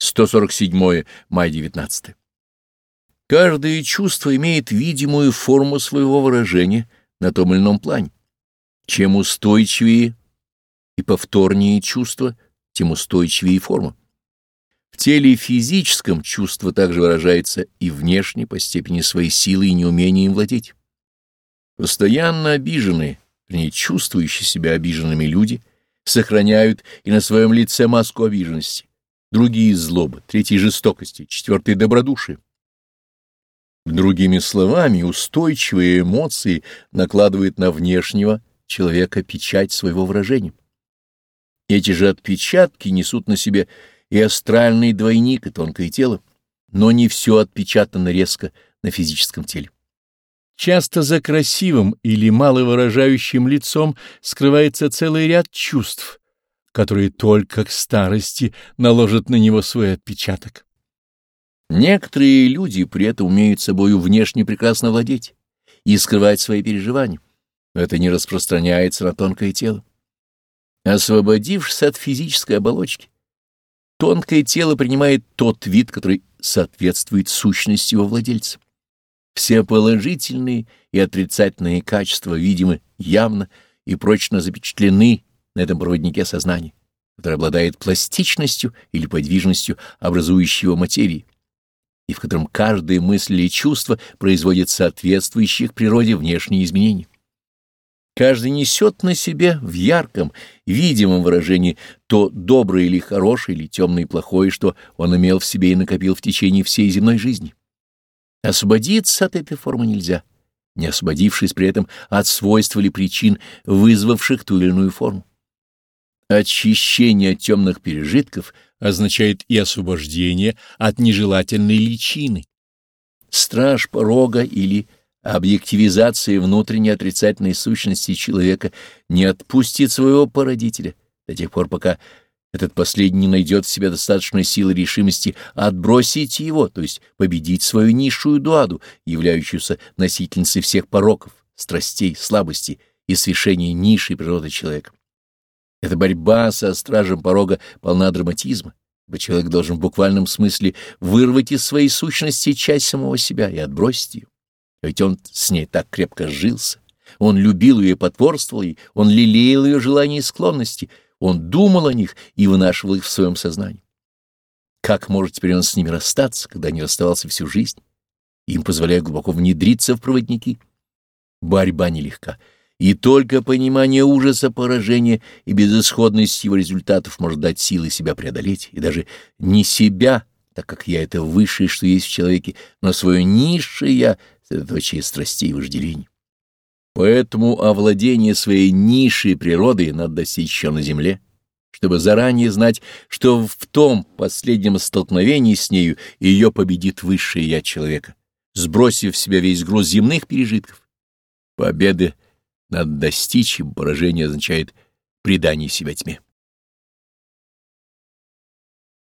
147 май 19. Каждое чувство имеет видимую форму своего выражения на том или ином плане. Чем устойчивее и повторнее чувство, тем устойчивее форма. В теле физическом чувство также выражается и внешне по степени своей силы и неумения им владеть. Постоянно обиженные, вернее, чувствующие себя обиженными люди сохраняют и на своем лице маску обиженности, другие — злобы, третьи — жестокости, четвертые — добродушие. Другими словами, устойчивые эмоции накладывают на внешнего человека печать своего выражения. Эти же отпечатки несут на себе и астральный двойник, и тонкое тело, но не все отпечатано резко на физическом теле. Часто за красивым или маловыражающим лицом скрывается целый ряд чувств, которые только к старости наложат на него свой отпечаток. Некоторые люди при этом умеют собою внешне прекрасно владеть и скрывать свои переживания. Это не распространяется на тонкое тело. Освободившись от физической оболочки, тонкое тело принимает тот вид, который соответствует сущности его владельца. Все положительные и отрицательные качества видимы явно и прочно запечатлены на этом проводнике сознания, который обладает пластичностью или подвижностью образующего материи и в котором каждая мысль или чувство производит соответствующие к природе внешние изменения. Каждый несет на себе в ярком, видимом выражении то доброе или хорошее, или темное и плохое, что он имел в себе и накопил в течение всей земной жизни. Освободиться от этой формы нельзя, не освободившись при этом от свойств или причин, вызвавших ту или иную форму. Очищение от темных пережитков означает и освобождение от нежелательной личины. Страж порога или объективизация внутренней отрицательной сущности человека не отпустит своего породителя до тех пор, пока этот последний не найдет в себе достаточной силы решимости отбросить его, то есть победить свою низшую дуаду, являющуюся носительницей всех пороков, страстей, слабостей и свершения низшей природы человека. Эта борьба со стражем порога полна драматизма, ибо человек должен в буквальном смысле вырвать из своей сущности часть самого себя и отбросить ее. Ведь он с ней так крепко сжился, он любил ее и потворствовал ей, он лелеял ее желания и склонности, он думал о них и вынашивал их в своем сознании. Как может теперь он с ними расстаться, когда не расставался всю жизнь, им позволяя глубоко внедриться в проводники? Борьба нелегка — и только понимание ужаса поражения и безысходности его результатов может дать силы себя преодолеть, и даже не себя, так как я — это высшее, что есть в человеке, но свое низшее «я», сосредоточие страстей и вожделений. Поэтому овладение своей низшей природой надо достичь еще на земле, чтобы заранее знать, что в том последнем столкновении с нею ее победит высшее «я» человека, сбросив в себя весь груз земных пережитков. Победы надо достичь, ибо поражение означает предание себя тьме.